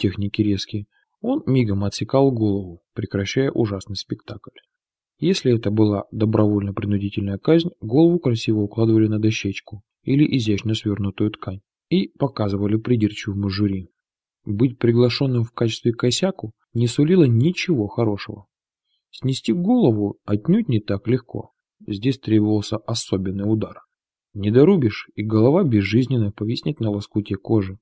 техники резки, он мигом отсекал голову, прекращая ужасный спектакль. Если это была добровольно-принудительная казнь, голову красиво укладывали на дощечку или изящно свернутую ткань и показывали придирчивому жюри. Быть приглашенным в качестве косяку не сулило ничего хорошего. Снести голову отнюдь не так легко. Здесь требовался особенный удар. Не дорубишь, и голова безжизненно повиснет на лоскуте кожи.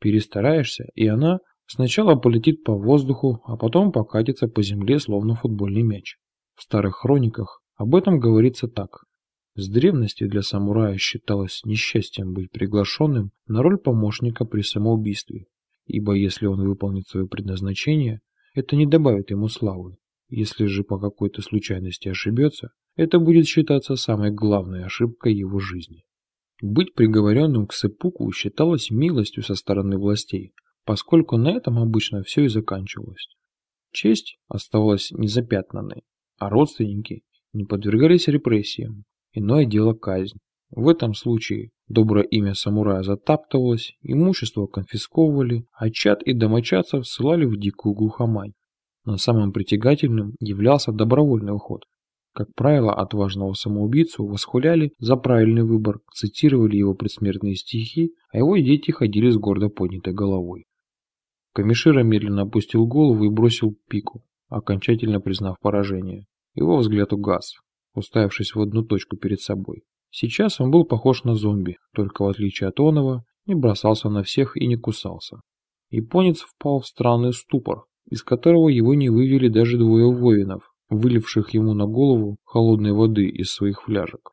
Перестараешься, и она сначала полетит по воздуху, а потом покатится по земле, словно футбольный мяч. В старых хрониках об этом говорится так. С древности для самурая считалось несчастьем быть приглашенным на роль помощника при самоубийстве, ибо если он выполнит свое предназначение, это не добавит ему славы. Если же по какой-то случайности ошибется, это будет считаться самой главной ошибкой его жизни. Быть приговоренным к сепуку считалось милостью со стороны властей, поскольку на этом обычно все и заканчивалось. Честь оставалась незапятнанной, а родственники не подвергались репрессиям. Иное дело казнь. В этом случае доброе имя самурая затаптывалось, имущество конфисковывали, а чад и домочадцев ссылали в дикую глухомань. Но самым притягательным являлся добровольный уход. Как правило, отважного самоубийцу восхваляли за правильный выбор, цитировали его предсмертные стихи, а его дети ходили с гордо поднятой головой. Камишира медленно опустил голову и бросил пику, окончательно признав поражение. Его взгляд угас, уставившись в одну точку перед собой. Сейчас он был похож на зомби, только в отличие от Онова, не бросался на всех и не кусался. Японец впал в странный ступор, из которого его не вывели даже двое воинов, выливших ему на голову холодной воды из своих фляжек.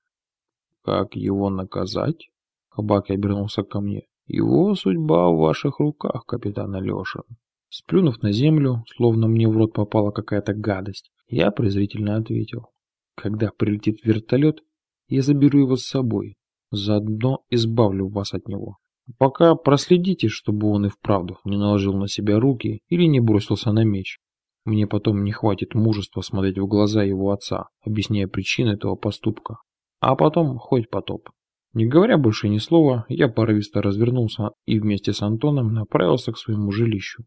«Как его наказать?» Хабаки обернулся ко мне. «Его судьба в ваших руках, капитан Алешин». Сплюнув на землю, словно мне в рот попала какая-то гадость, я презрительно ответил. «Когда прилетит вертолет, я заберу его с собой. Заодно избавлю вас от него. Пока проследите, чтобы он и вправду не наложил на себя руки или не бросился на меч. Мне потом не хватит мужества смотреть в глаза его отца, объясняя причины этого поступка. А потом хоть потоп. Не говоря больше ни слова, я порывисто развернулся и вместе с Антоном направился к своему жилищу.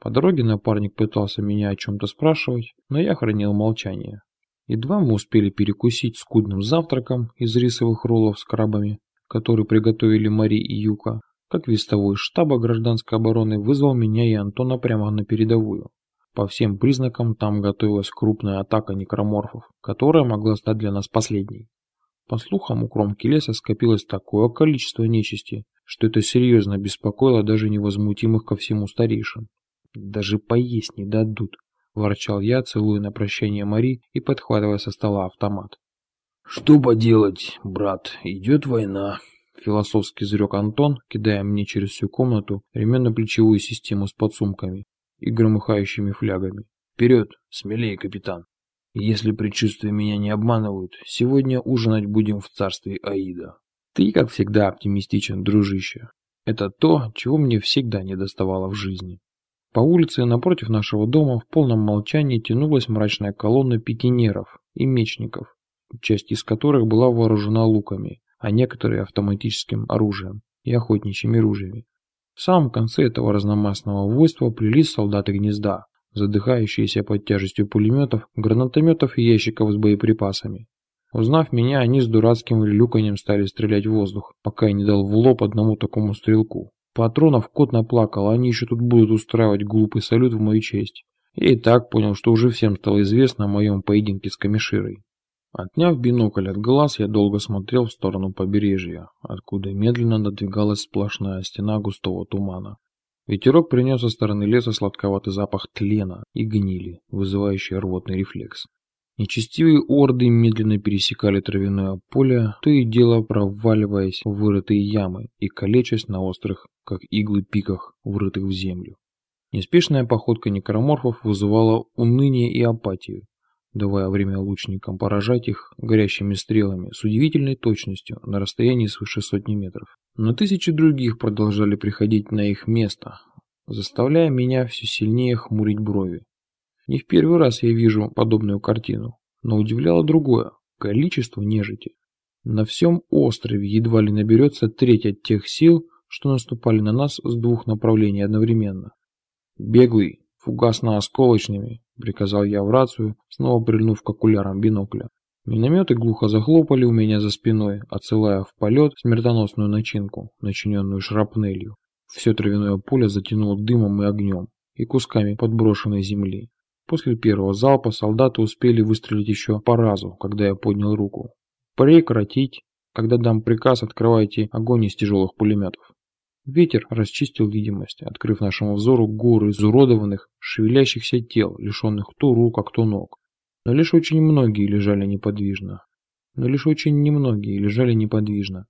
По дороге напарник пытался меня о чем-то спрашивать, но я хранил молчание. Едва мы успели перекусить скудным завтраком из рисовых роллов с крабами, который приготовили Мари и Юка, как вестовой штаба гражданской обороны вызвал меня и Антона прямо на передовую. По всем признакам там готовилась крупная атака некроморфов, которая могла стать для нас последней. По слухам, у кромки леса скопилось такое количество нечисти, что это серьезно беспокоило даже невозмутимых ко всему старейшин. «Даже поесть не дадут», – ворчал я, целуя на прощание Мари и подхватывая со стола автомат. «Что поделать, брат, идет война», – философски изрек Антон, кидая мне через всю комнату ременно-плечевую систему с подсумками и громыхающими флягами. «Вперед! Смелее, капитан! Если предчувствия меня не обманывают, сегодня ужинать будем в царстве Аида». «Ты, как всегда, оптимистичен, дружище. Это то, чего мне всегда не доставало в жизни». По улице напротив нашего дома в полном молчании тянулась мрачная колонна пикинеров и мечников, часть из которых была вооружена луками, а некоторые автоматическим оружием и охотничьими ружьями. В самом конце этого разномастного войства плелись солдаты гнезда, задыхающиеся под тяжестью пулеметов, гранатометов и ящиков с боеприпасами. Узнав меня, они с дурацким люканьем стали стрелять в воздух, пока я не дал в лоб одному такому стрелку. Патронов кот наплакал, они еще тут будут устраивать глупый салют в мою честь. Я и так понял, что уже всем стало известно о моем поединке с Камиширой. Отняв бинокль от глаз, я долго смотрел в сторону побережья, откуда медленно надвигалась сплошная стена густого тумана. Ветерок принес со стороны леса сладковатый запах тлена и гнили, вызывающий рвотный рефлекс. Нечестивые орды медленно пересекали травяное поле, то и дело проваливаясь в вырытые ямы и калечась на острых, как иглы пиках, врытых в землю. Неспешная походка некроморфов вызывала уныние и апатию, давая время лучникам поражать их горящими стрелами с удивительной точностью на расстоянии свыше сотни метров. Но тысячи других продолжали приходить на их место, заставляя меня все сильнее хмурить брови. Не в первый раз я вижу подобную картину, но удивляло другое – количество нежити. На всем острове едва ли наберется треть от тех сил, что наступали на нас с двух направлений одновременно. «Беглый, фугасно-осколочными», — приказал я в рацию, снова прильнув к окулярам бинокля. Минометы глухо захлопали у меня за спиной, отсылая в полет смертоносную начинку, начиненную шрапнелью. Все травяное поле затянуло дымом и огнем, и кусками подброшенной земли. После первого залпа солдаты успели выстрелить еще по разу, когда я поднял руку. Прекратить. Когда дам приказ, открывайте огонь из тяжелых пулеметов. Ветер расчистил видимость, открыв нашему взору горы изуродованных, шевелящихся тел, лишенных то рук, а кто ног. Но лишь очень многие лежали неподвижно. Но лишь очень немногие лежали неподвижно.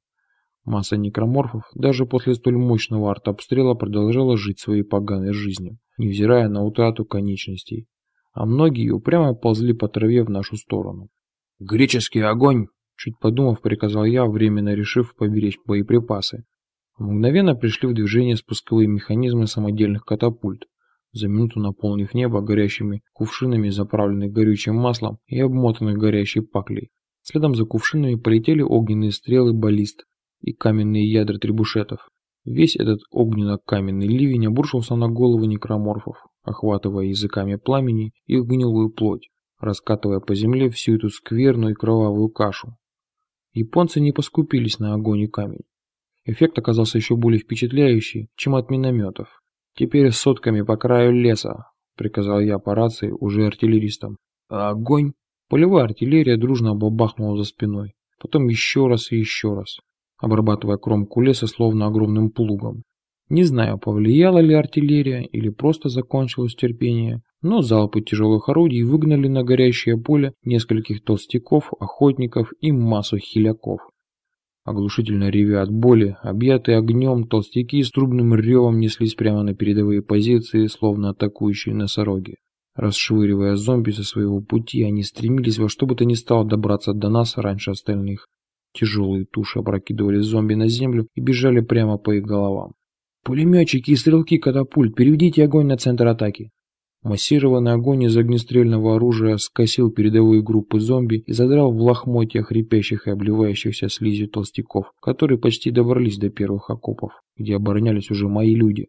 Масса некроморфов даже после столь мощного артобстрела продолжала жить своей поганой жизнью, невзирая на утрату конечностей. А многие упрямо ползли по траве в нашу сторону. «Греческий огонь!» Чуть подумав, приказал я, временно решив поберечь боеприпасы. Мгновенно пришли в движение спусковые механизмы самодельных катапульт за минуту наполнив небо горящими кувшинами, заправленных горючим маслом и обмотанных горящей паклей. Следом за кувшинами полетели огненные стрелы баллист и каменные ядра требушетов. Весь этот огненно-каменный ливень обрушился на головы некроморфов, охватывая языками пламени их гнилую плоть, раскатывая по земле всю эту скверную и кровавую кашу. Японцы не поскупились на огонь и камень. Эффект оказался еще более впечатляющий, чем от минометов. «Теперь сотками по краю леса», — приказал я по рации уже артиллеристам. А огонь! Полевая артиллерия дружно бабахнула за спиной. Потом еще раз и еще раз, обрабатывая кромку леса словно огромным плугом. Не знаю, повлияла ли артиллерия или просто закончилось терпение, но залпы тяжелых орудий выгнали на горящее поле нескольких толстяков, охотников и массу хиляков. Оглушительно ревя от боли, объятые огнем, толстяки с трубным ревом неслись прямо на передовые позиции, словно атакующие носороги. Расшвыривая зомби со своего пути, они стремились во что бы то ни стало добраться до нас раньше остальных. Тяжелые туши опрокидывали зомби на землю и бежали прямо по их головам. «Пулеметчики и стрелки катапульт, переведите огонь на центр атаки!» Массированный огонь из огнестрельного оружия скосил передовые группы зомби и задрал в лохмотья хрипящих и обливающихся слизью толстяков, которые почти добрались до первых окопов, где оборонялись уже мои люди.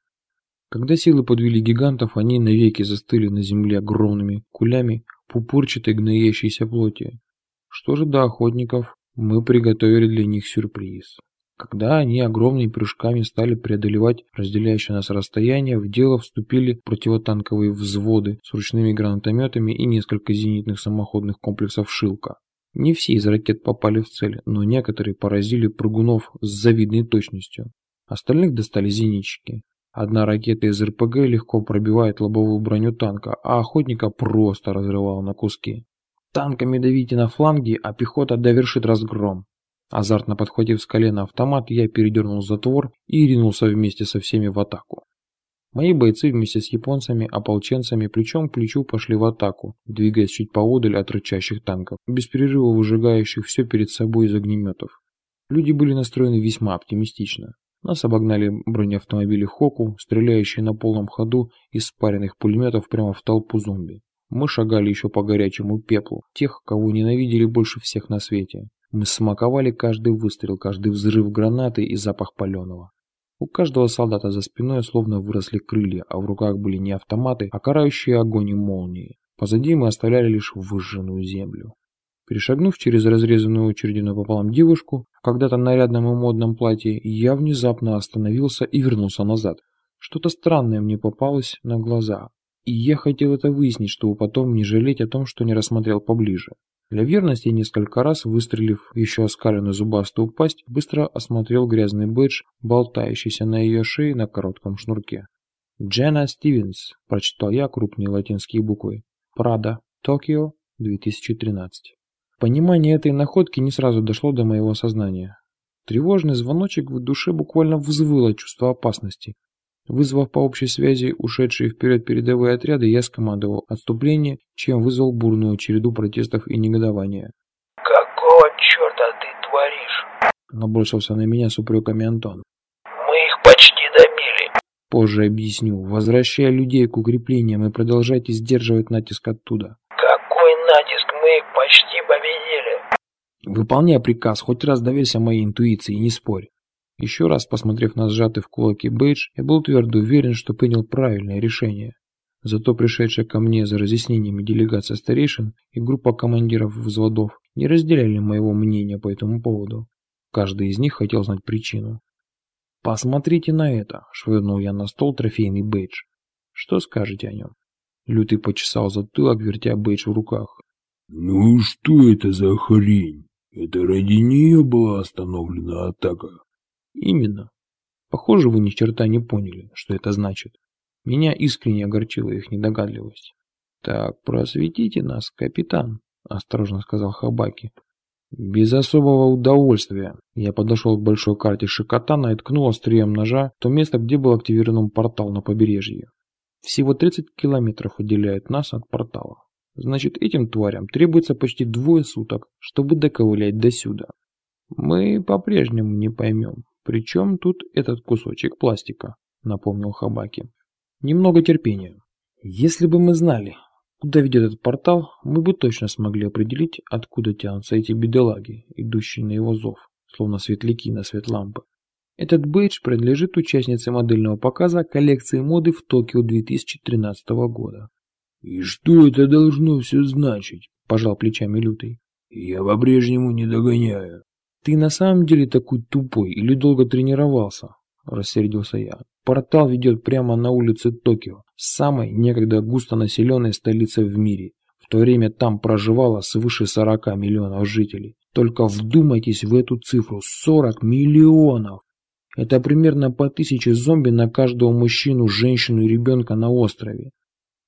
Когда силы подвели гигантов, они навеки застыли на земле огромными кулями пупырчатой гноящейся плоти. Что же до охотников, мы приготовили для них сюрприз. Когда они огромными прыжками стали преодолевать разделяющее нас расстояние, в дело вступили противотанковые взводы с ручными гранатометами и несколько зенитных самоходных комплексов «Шилка». Не все из ракет попали в цель, но некоторые поразили прыгунов с завидной точностью. Остальных достали зенитчики. Одна ракета из РПГ легко пробивает лобовую броню танка, а охотника просто разрывала на куски. Танками давите на фланги, а пехота довершит разгром. Азартно подхватив с колена автомат, я передернул затвор и ринулся вместе со всеми в атаку. Мои бойцы вместе с японцами, ополченцами плечом к плечу пошли в атаку, двигаясь чуть поодаль от рычащих танков, без перерыва выжигающих все перед собой из огнеметов. Люди были настроены весьма оптимистично. Нас обогнали бронеавтомобили Хоку, стреляющие на полном ходу из спаренных пулеметов прямо в толпу зомби. Мы шагали еще по горячему пеплу, тех, кого ненавидели больше всех на свете. Мы смаковали каждый выстрел, каждый взрыв гранаты и запах паленого. У каждого солдата за спиной словно выросли крылья, а в руках были не автоматы, а карающие огонь и молнии. Позади мы оставляли лишь выжженную землю. Перешагнув через разрезанную очередью пополам девушку в когда-то нарядном и модном платье, я внезапно остановился и вернулся назад. Что-то странное мне попалось на глаза, и я хотел это выяснить, чтобы потом не жалеть о том, что не рассмотрел поближе. Для верности, несколько раз выстрелив еще оскаленную зубастую пасть, быстро осмотрел грязный бэдж, болтающийся на ее шее на коротком шнурке. «Дженна Стивенс», – прочитал я крупные латинские буквы. «Прада, Токио, 2013». Понимание этой находки не сразу дошло до моего сознания. Тревожный звоночек в душе буквально взвыло чувство опасности, Вызвав по общей связи ушедшие вперед передовые отряды, я скомандовал отступление, чем вызвал бурную череду протестов и негодования. «Какого черта ты творишь?» Набросился на меня с упреками Антон. «Мы их почти добили». Позже объясню. Возвращая людей к укреплениям и продолжайте сдерживать натиск оттуда. «Какой натиск? Мы их почти победили». Выполняй приказ, хоть раз доверься моей интуиции, не спорь. Еще раз посмотрев на сжатый в кулаки бейдж, я был твердо уверен, что принял правильное решение. Зато пришедшая ко мне за разъяснениями делегация старейшин и группа командиров взводов не разделяли моего мнения по этому поводу. Каждый из них хотел знать причину. «Посмотрите на это!» – швырнул я на стол трофейный бейдж. «Что скажете о нем?» Лютый почесал затылок, вертя бейдж в руках. «Ну что это за хрень? Это ради нее была остановлена атака?» «Именно. Похоже, вы ни черта не поняли, что это значит. Меня искренне огорчила их недогадливость. «Так, просветите нас, капитан», – осторожно сказал Хабаки. Без особого удовольствия я подошел к большой карте Шикотана и ткнул острием ножа то место, где был активирован портал на побережье. Всего 30 километров отделяют нас от портала. Значит, этим тварям требуется почти двое суток, чтобы доковылять до сюда. Мы по-прежнему не поймем, при чем тут этот кусочек пластика, напомнил Хабаки. Немного терпения. Если бы мы знали, куда ведет этот портал, мы бы точно смогли определить, откуда тянутся эти бедолаги, идущие на его зов, словно светляки на свет лампы. Этот бейдж принадлежит участнице модельного показа коллекции моды в Токио 2013 года. «И что это должно все значить?» – пожал плечами Лютый. «Я по-прежнему не догоняю». «Ты на самом деле такой тупой или долго тренировался?» – рассердился я. Портал ведет прямо на улице Токио, самой некогда густонаселенной столицы в мире. В то время там проживало свыше 40 миллионов жителей. Только вдумайтесь в эту цифру – 40 миллионов! Это примерно по тысяче зомби на каждого мужчину, женщину и ребенка на острове.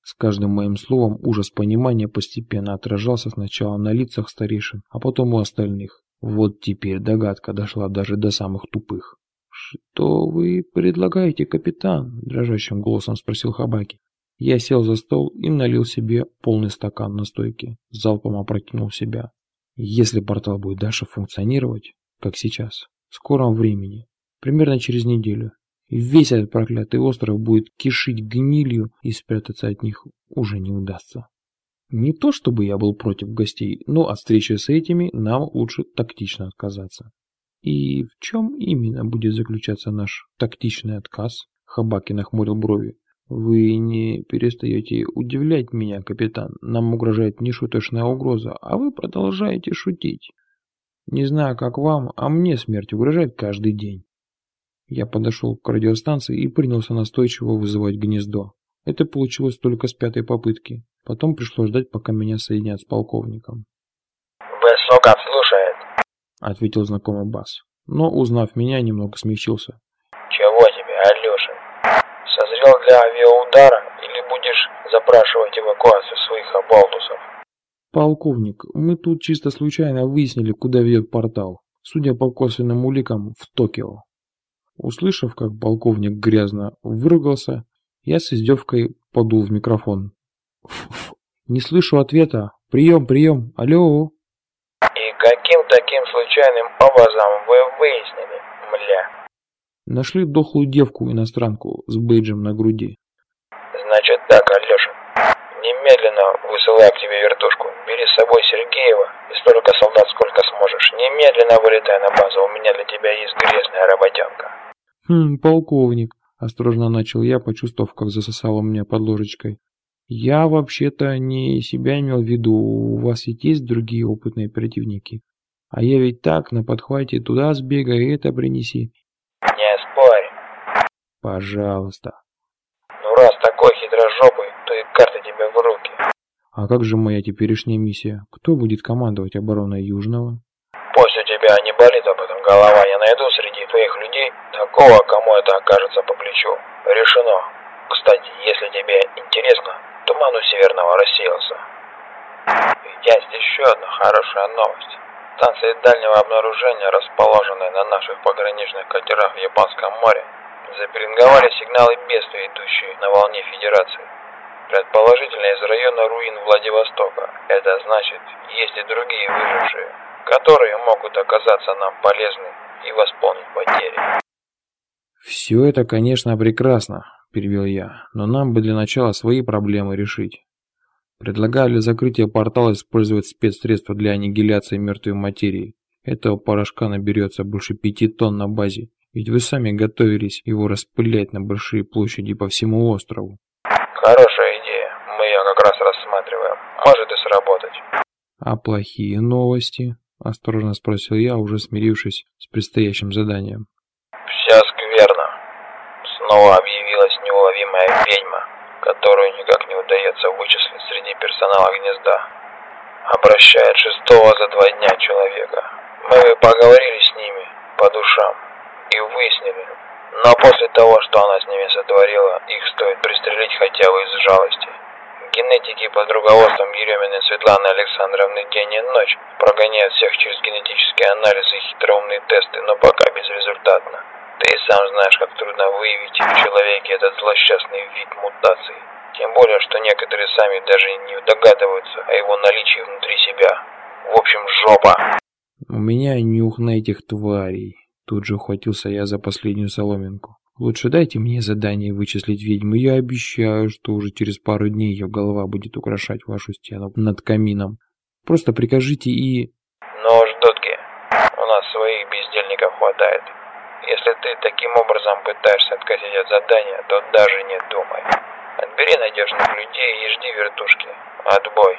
С каждым моим словом ужас понимания постепенно отражался сначала на лицах старейшин, а потом у остальных. Вот теперь догадка дошла даже до самых тупых. «Что вы предлагаете, капитан?» – дрожащим голосом спросил Хабаки. Я сел за стол и налил себе полный стакан настойки, залпом опрокинул себя. Если портал будет дальше функционировать, как сейчас, в скором времени, примерно через неделю, весь этот проклятый остров будет кишить гнилью и спрятаться от них уже не удастся. Не то чтобы я был против гостей, но от встречи с этими нам лучше тактично отказаться. И в чем именно будет заключаться наш тактичный отказ? Хабаки нахмурил брови. Вы не перестаете удивлять меня, капитан. Нам угрожает нешуточная угроза, а вы продолжаете шутить. Не знаю, как вам, а мне смерть угрожает каждый день. Я подошел к радиостанции и принялся настойчиво вызывать гнездо. Это получилось только с пятой попытки. Потом пришлось ждать, пока меня соединят с полковником. «Высоков слушает», — ответил знакомый бас. Но, узнав меня, немного смягчился. «Чего тебе, Алеша? Созрел для авиаудара или будешь запрашивать эвакуацию своих обалдусов?» «Полковник, мы тут чисто случайно выяснили, куда ведет портал. Судя по косвенным уликам, в Токио». Услышав, как полковник грязно выругался, я с издевкой подул в микрофон. «Не слышу ответа. Прием, прием. Алло!» Каким таким случайным образом вы выяснили, мля? Нашли дохлую девку-иностранку с бейджем на груди. Значит так, Алеша. Немедленно высылай к тебе вертушку. Бери с собой Сергеева и столько солдат, сколько сможешь. Немедленно вылетай на базу. У меня для тебя есть грязная работенка. Хм, полковник. Осторожно начал я, почувствовав, как засосало меня под ложечкой. Я вообще-то не себя имел в виду, у вас ведь есть другие опытные оперативники. А я ведь так, на подхвате, туда сбегай и это принеси. Не спорь. Пожалуйста. Ну раз такой хитрожопый, то и карта тебе в руки. А как же моя теперешняя миссия? Кто будет командовать обороной Южного? Пусть у тебя не болит об этом голова, я найду среди твоих людей такого, кому это окажется по плечу. Решено. Кстати, если тебе интересно, Туман у Северного рассеялся. Есть еще одна хорошая новость. Станции дальнего обнаружения, расположенные на наших пограничных катерах в Японском море, запеленговали сигналы бедствия, идущие на волне Федерации. Предположительно из района руин Владивостока. Это значит, есть и другие выжившие, которые могут оказаться нам полезны и восполнить потери. Все это, конечно, прекрасно, – перебил я, – «но нам бы для начала свои проблемы решить. Предлагаю для закрытия портала использовать спецсредства для аннигиляции мертвой материи. Этого порошка наберется больше пяти тонн на базе, Ведь вы сами готовились его распылять на большие площади по всему острову. Хорошая идея. Мы ее как раз рассматриваем. Может и сработать. А плохие новости? Осторожно спросил я, уже смирившись с предстоящим заданием. Вся скверно. Снова объявилась неуловимая ведьма, которую никак не удается вычислить среди персонала гнезда. Обращает шестого за два дня человека. Мы поговорили с ними по душам и выяснили, но после того, что она с ними сотворила, их стоит пристрелить хотя бы из жалости. Генетики под руководством Ереминой Светланы Александровны день и ночь прогоняют всех через генетические анализы и хитроумные тесты, но пока безрезультатно. Ты и сам знаешь, как трудно выявить в человеке этот злосчастный вид мутации. Тем более, что некоторые сами даже не догадываются о его наличии внутри себя. В общем, жопа. У меня нюх на этих тварей. Тут же ухватился я за последнюю соломинку. Лучше дайте мне задание вычислить ведьму. Я обещаю, что уже через пару дней ее голова будет украшать вашу стену над камином. Просто прикажите и... Но уж, Дотки, у нас своих бездельников хватает. Если ты таким образом пытаешься откатить от задания, то даже не думай. Отбери надежных людей и жди вертушки. Отбой.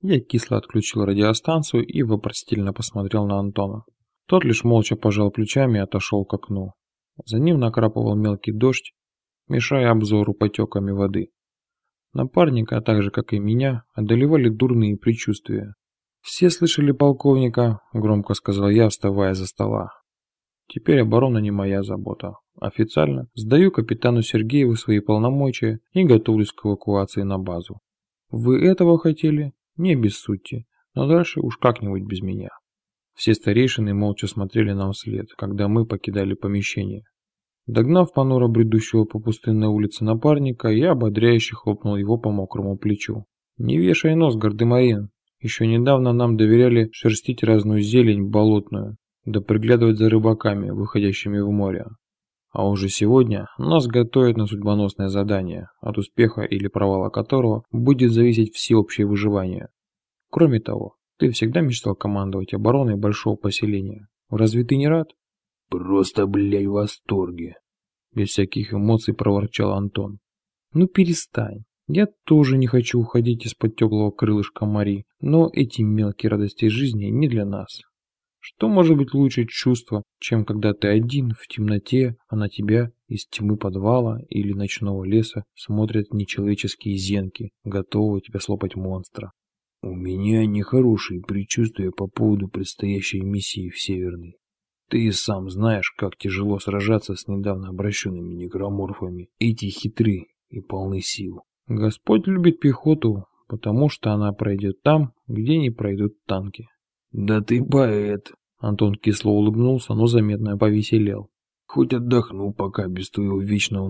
Я кисло отключил радиостанцию и вопросительно посмотрел на Антона. Тот лишь молча пожал плечами и отошел к окну. За ним накрапывал мелкий дождь, мешая обзору потеками воды. Напарника, а так же как и меня, одолевали дурные предчувствия. «Все слышали полковника», — громко сказал я, вставая за стола. «Теперь оборона не моя забота. Официально сдаю капитану Сергееву свои полномочия и готовлюсь к эвакуации на базу. Вы этого хотели? Не обессудьте, но дальше уж как-нибудь без меня». Все старейшины молча смотрели нам вслед, когда мы покидали помещение. Догнав понуро бредущего по пустынной улице напарника, я ободряюще хлопнул его по мокрому плечу. «Не вешай нос, гардемарин. Еще недавно нам доверяли шерстить разную зелень болотную, да приглядывать за рыбаками, выходящими в море. А уже сегодня нас готовят на судьбоносное задание, от успеха или провала которого будет зависеть всеобщее выживание. Кроме того, ты всегда мечтал командовать обороной большого поселения. Разве ты не рад? Просто, блядь, в восторге. Без всяких эмоций проворчал Антон. Ну перестань. Я тоже не хочу уходить из-под теплого крылышка Мари, но эти мелкие радости жизни не для нас. Что может быть лучше чувства, чем когда ты один в темноте, а на тебя из тьмы подвала или ночного леса смотрят нечеловеческие зенки, готовые тебя слопать монстра? У меня нехорошие предчувствия по поводу предстоящей миссии в Северный. Ты и сам знаешь, как тяжело сражаться с недавно обращенными некроморфами. Эти хитры и полны сил. Господь любит пехоту, потому что она пройдет там, где не пройдут танки. Да ты поэт. Антон кисло улыбнулся, но заметно повеселел. Хоть отдохну пока без твоего вечного